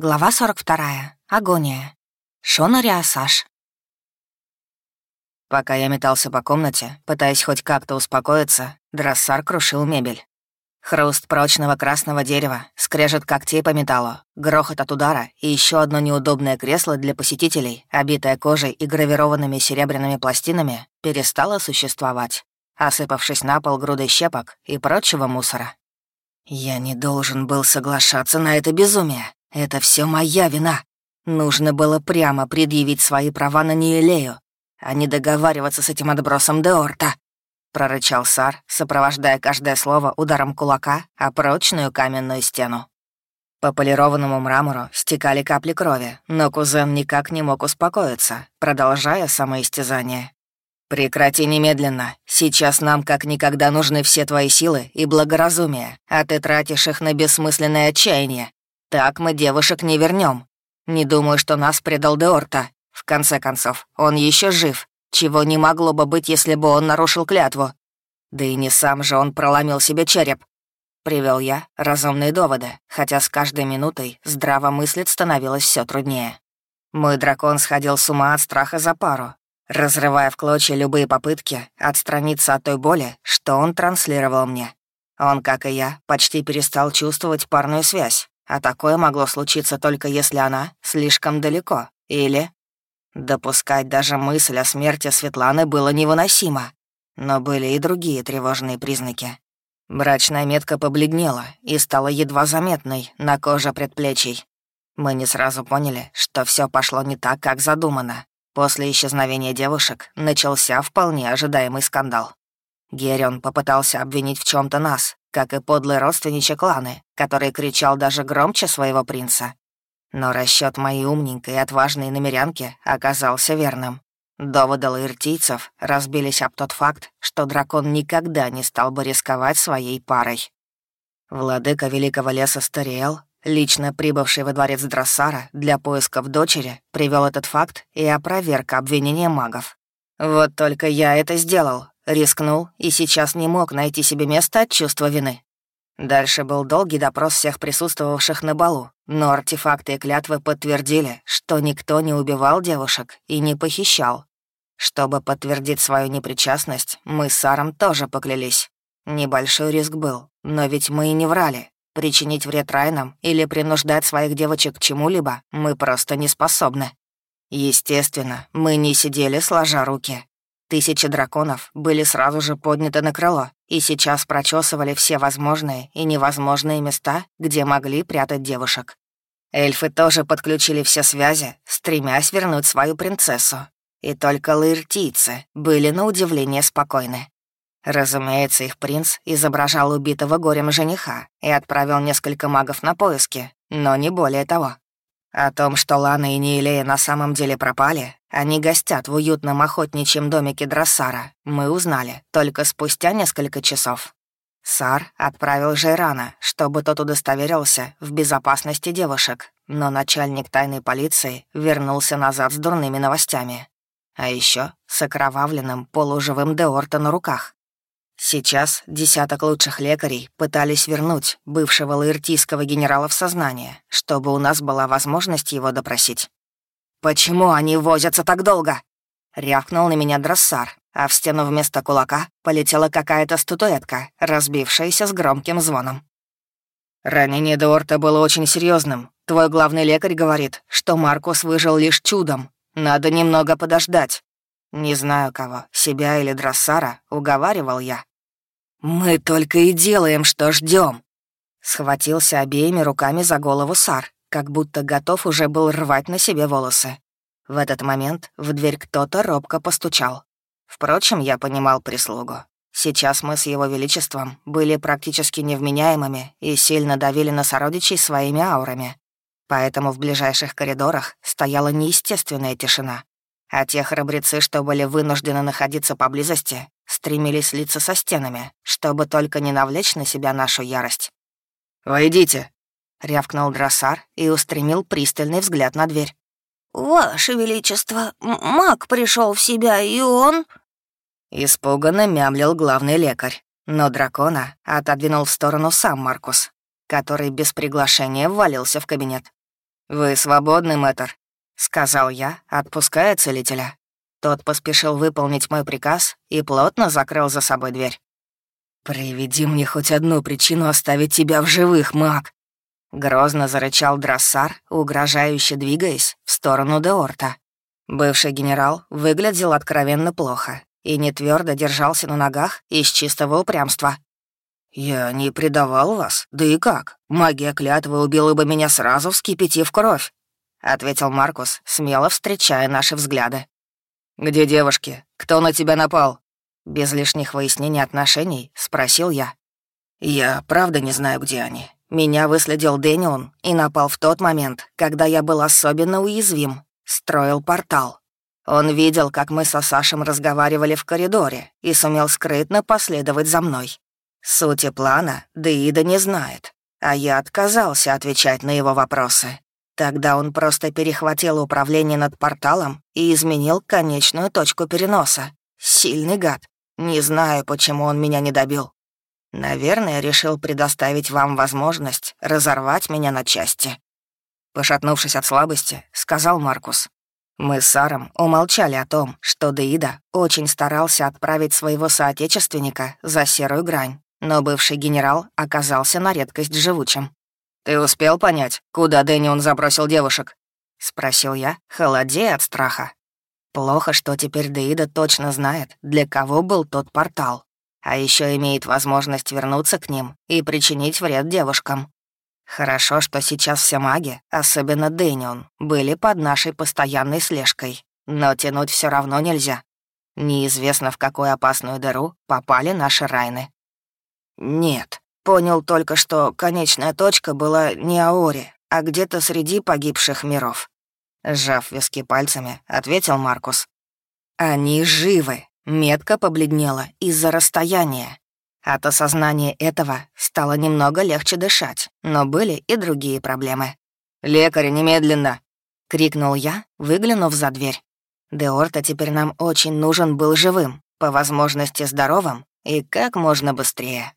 Глава 42. Агония. Шона Риасаш. Пока я метался по комнате, пытаясь хоть как-то успокоиться, дроссар крушил мебель. Хруст прочного красного дерева, скрежет когтей по металлу, грохот от удара и еще одно неудобное кресло для посетителей, обитое кожей и гравированными серебряными пластинами, перестало существовать, осыпавшись на пол грудой щепок и прочего мусора. Я не должен был соглашаться на это безумие. Это все моя вина. Нужно было прямо предъявить свои права на Ниелею, а не договариваться с этим отбросом Деорта. Прорычал Сар, сопровождая каждое слово ударом кулака о прочную каменную стену. По полированному мрамору стекали капли крови, но кузен никак не мог успокоиться, продолжая самоистязание. «Прекрати немедленно. Сейчас нам как никогда нужны все твои силы и благоразумие, а ты тратишь их на бессмысленное отчаяние. Так мы девушек не вернем. Не думаю, что нас предал Деорта. В конце концов, он еще жив, чего не могло бы быть, если бы он нарушил клятву. Да и не сам же он проломил себе череп. Привел я разумные доводы, хотя с каждой минутой здраво мыслить становилось все труднее. Мой дракон сходил с ума от страха за пару, разрывая в клочья любые попытки отстраниться от той боли, что он транслировал мне. Он, как и я, почти перестал чувствовать парную связь, а такое могло случиться только если она слишком далеко. Или... Допускать даже мысль о смерти Светланы было невыносимо. Но были и другие тревожные признаки. Брачная метка побледнела и стала едва заметной на коже предплечий. Мы не сразу поняли, что все пошло не так, как задумано. После исчезновения девушек начался вполне ожидаемый скандал. Герион попытался обвинить в чем то нас, как и подлый родственничек Ланы, который кричал даже громче своего принца. Но расчет моей умненькой и отважной намерянки оказался верным. Доводы лаиртийцев разбились об тот факт, что дракон никогда не стал бы рисковать своей парой. Владыка Великого Леса Стариэл, лично прибывший во дворец Дроссара для поисков дочери, привел этот факт и опроверг обвинения магов. Вот только я это сделал, Рискнул и сейчас не мог найти себе места от чувства вины. Дальше был долгий допрос всех присутствовавших на балу, но артефакты и клятвы подтвердили, что никто не убивал девушек и не похищал. Чтобы подтвердить свою непричастность, мы с Саром тоже поклялись. Небольшой риск был, но ведь мы и не врали. Причинить вред Райнам или принуждать своих девочек к чему-либо мы просто не способны. Естественно, мы не сидели сложа руки. Тысячи драконов были сразу же подняты на крыло и сейчас прочесывали все возможные и невозможные места, где могли прятать девушек. Эльфы тоже подключили все связи, стремясь вернуть свою принцессу. И только лаиртийцы были на удивление спокойны. Разумеется, их принц изображал убитого горем жениха и отправил несколько магов на поиски, но не более того. О том, что Лана и Нейлея на самом деле пропали, они гостят в уютном охотничьем домике Дроссара, мы узнали только спустя несколько часов. Сар отправил Жейрана, чтобы тот удостоверился в безопасности девушек, но начальник тайной полиции вернулся назад с дурными новостями. А еще с окровавленным полуживым Деорта на руках. Сейчас десяток лучших лекарей пытались вернуть бывшего лаиртийского генерала в сознание, чтобы у нас была возможность его допросить. «Почему они возятся так долго?» — рявкнул на меня дроссар, а в стену вместо кулака полетела какая-то статуэтка, разбившаяся с громким звоном. «Ранение Деорта было очень серьезным. Твой главный лекарь говорит, что Маркус выжил лишь чудом. Надо немного подождать. Не знаю кого, себя или Дроссара, уговаривал я. «Мы только и делаем, что ждем. Схватился обеими руками за голову Сар, как будто готов уже был рвать на себе волосы. В этот момент в дверь кто-то робко постучал. Впрочем, я понимал прислугу. Сейчас мы с его величеством были практически невменяемыми и сильно давили на сородичей своими аурами. Поэтому в ближайших коридорах стояла неестественная тишина. А те храбрецы, что были вынуждены находиться поблизости, стремились слиться со стенами, чтобы только не навлечь на себя нашу ярость. «Войдите!» — рявкнул Дроссар и устремил пристальный взгляд на дверь. «Ваше Величество, маг пришел в себя, и он...» Испуганно мямлил главный лекарь, но дракона отодвинул в сторону сам Маркус, который без приглашения ввалился в кабинет. «Вы свободны, мэтр», — сказал я, отпуская целителя. Тот поспешил выполнить мой приказ и плотно закрыл за собой дверь. «Приведи мне хоть одну причину оставить тебя в живых, маг!» Грозно зарычал Драссар, угрожающе двигаясь в сторону Деорта. Бывший генерал выглядел откровенно плохо и не твердо держался на ногах из чистого упрямства. «Я не предавал вас, да и как? Магия клятвы убила бы меня сразу, вскипятив кровь», — ответил Маркус, смело встречая наши взгляды. «Где девушки? Кто на тебя напал?» Без лишних выяснений отношений спросил я. «Я правда не знаю, где они. Меня выследил Дэнион и напал в тот момент, когда я был особенно уязвим. Строил портал. Он видел, как мы со Сашем разговаривали в коридоре и сумел скрытно последовать за мной. Сути плана Деида не знает, а я отказался отвечать на его вопросы. Тогда он просто перехватил управление над порталом и изменил конечную точку переноса. Сильный гад. Не знаю, почему он меня не добил. Наверное, решил предоставить вам возможность разорвать меня на части. Пошатнувшись от слабости, сказал Маркус. Мы с Саром умолчали о том, что Деида очень старался отправить своего соотечественника за серую грань, но бывший генерал оказался на редкость живучим. «Ты успел понять, куда Дэнни он забросил девушек?» — спросил я, холодея от страха. Плохо, что теперь Деида точно знает, для кого был тот портал а еще имеет возможность вернуться к ним и причинить вред девушкам. Хорошо, что сейчас все маги, особенно Дэнион, были под нашей постоянной слежкой, но тянуть все равно нельзя. Неизвестно, в какую опасную дыру попали наши райны. Нет, понял только, что конечная точка была не Аори, а где-то среди погибших миров. Сжав виски пальцами, ответил Маркус. «Они живы, Метка побледнела из-за расстояния. От осознания этого стало немного легче дышать, но были и другие проблемы. «Лекарь, немедленно!» — крикнул я, выглянув за дверь. Деорта теперь нам очень нужен был живым, по возможности здоровым и как можно быстрее.